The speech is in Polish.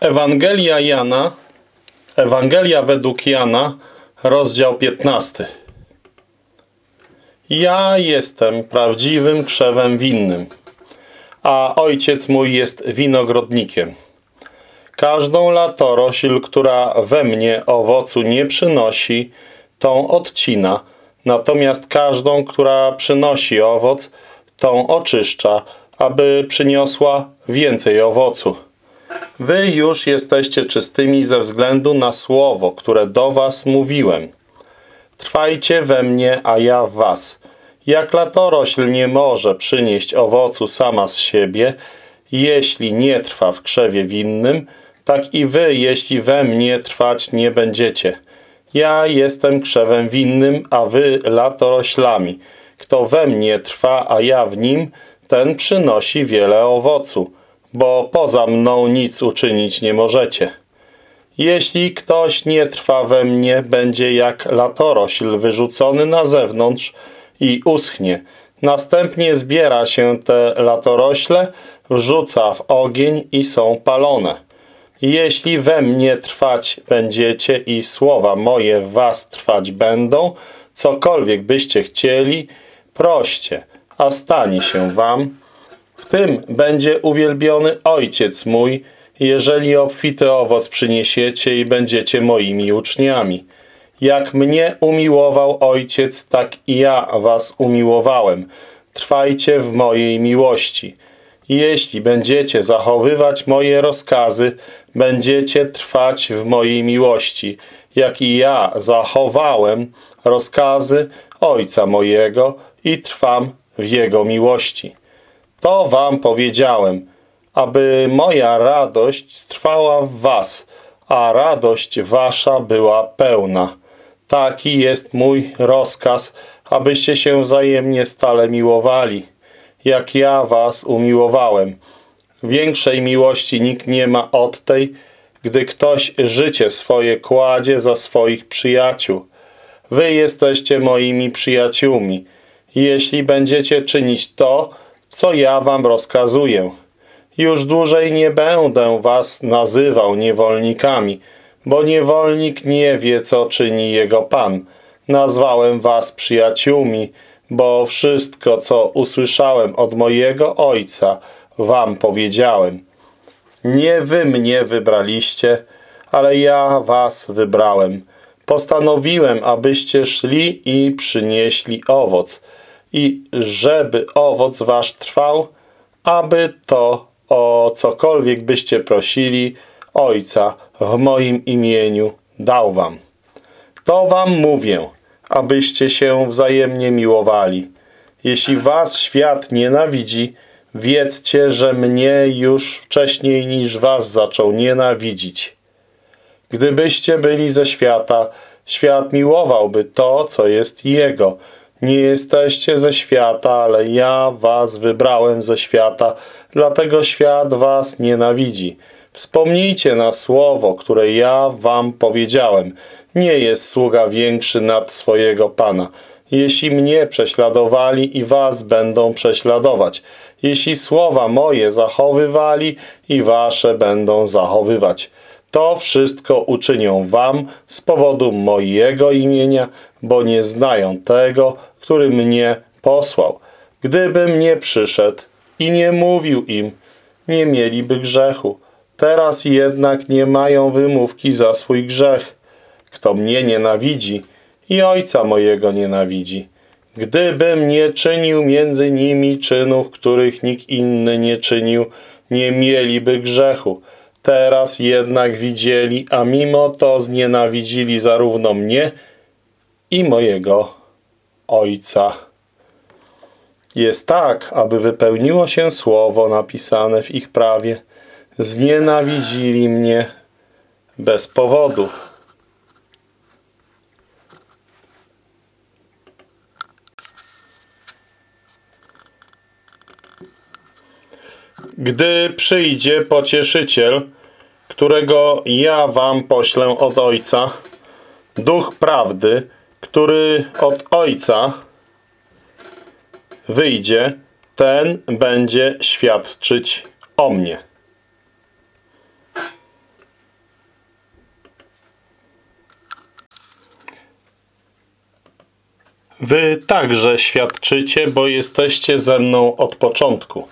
Ewangelia Jana, Ewangelia według Jana, rozdział 15. Ja jestem prawdziwym krzewem winnym, a ojciec mój jest winogrodnikiem. Każdą latorośl, która we mnie owocu nie przynosi, tą odcina, natomiast każdą, która przynosi owoc, tą oczyszcza, aby przyniosła więcej owocu. Wy już jesteście czystymi ze względu na słowo, które do was mówiłem. Trwajcie we mnie, a ja w was. Jak latorośl nie może przynieść owocu sama z siebie, jeśli nie trwa w krzewie winnym, tak i wy, jeśli we mnie trwać nie będziecie. Ja jestem krzewem winnym, a wy latoroślami. Kto we mnie trwa, a ja w nim, ten przynosi wiele owocu bo poza mną nic uczynić nie możecie. Jeśli ktoś nie trwa we mnie, będzie jak latorośl wyrzucony na zewnątrz i uschnie. Następnie zbiera się te latorośle, wrzuca w ogień i są palone. Jeśli we mnie trwać będziecie i słowa moje w was trwać będą, cokolwiek byście chcieli, proście, a stanie się wam, tym będzie uwielbiony Ojciec mój, jeżeli obfity owoc przyniesiecie i będziecie moimi uczniami. Jak mnie umiłował Ojciec, tak i ja was umiłowałem. Trwajcie w mojej miłości. Jeśli będziecie zachowywać moje rozkazy, będziecie trwać w mojej miłości, jak i ja zachowałem rozkazy Ojca mojego i trwam w Jego miłości. To wam powiedziałem, aby moja radość trwała w was, a radość wasza była pełna. Taki jest mój rozkaz, abyście się wzajemnie stale miłowali, jak ja was umiłowałem. Większej miłości nikt nie ma od tej, gdy ktoś życie swoje kładzie za swoich przyjaciół. Wy jesteście moimi przyjaciółmi. Jeśli będziecie czynić to, co ja wam rozkazuję. Już dłużej nie będę was nazywał niewolnikami, bo niewolnik nie wie, co czyni jego Pan. Nazwałem was przyjaciółmi, bo wszystko, co usłyszałem od mojego Ojca, wam powiedziałem. Nie wy mnie wybraliście, ale ja was wybrałem. Postanowiłem, abyście szli i przynieśli owoc, i żeby owoc wasz trwał, aby to o cokolwiek byście prosili Ojca w moim imieniu dał wam. To wam mówię, abyście się wzajemnie miłowali. Jeśli was świat nienawidzi, wiedzcie, że mnie już wcześniej niż was zaczął nienawidzić. Gdybyście byli ze świata, świat miłowałby to, co jest jego, nie jesteście ze świata, ale ja was wybrałem ze świata, dlatego świat was nienawidzi. Wspomnijcie na słowo, które ja wam powiedziałem. Nie jest sługa większy nad swojego Pana. Jeśli mnie prześladowali i was będą prześladować. Jeśli słowa moje zachowywali i wasze będą zachowywać. To wszystko uczynią wam z powodu mojego imienia, bo nie znają tego, który mnie posłał. Gdybym nie przyszedł i nie mówił im, nie mieliby grzechu. Teraz jednak nie mają wymówki za swój grzech. Kto mnie nienawidzi i ojca mojego nienawidzi. Gdybym nie czynił między nimi czynów, których nikt inny nie czynił, nie mieliby grzechu. Teraz jednak widzieli, a mimo to znienawidzili zarówno mnie i mojego Ojca. Jest tak, aby wypełniło się słowo napisane w ich prawie. Znienawidzili mnie bez powodu. Gdy przyjdzie pocieszyciel, którego ja wam poślę od Ojca, Duch Prawdy, który od Ojca wyjdzie, ten będzie świadczyć o mnie. Wy także świadczycie, bo jesteście ze mną od początku.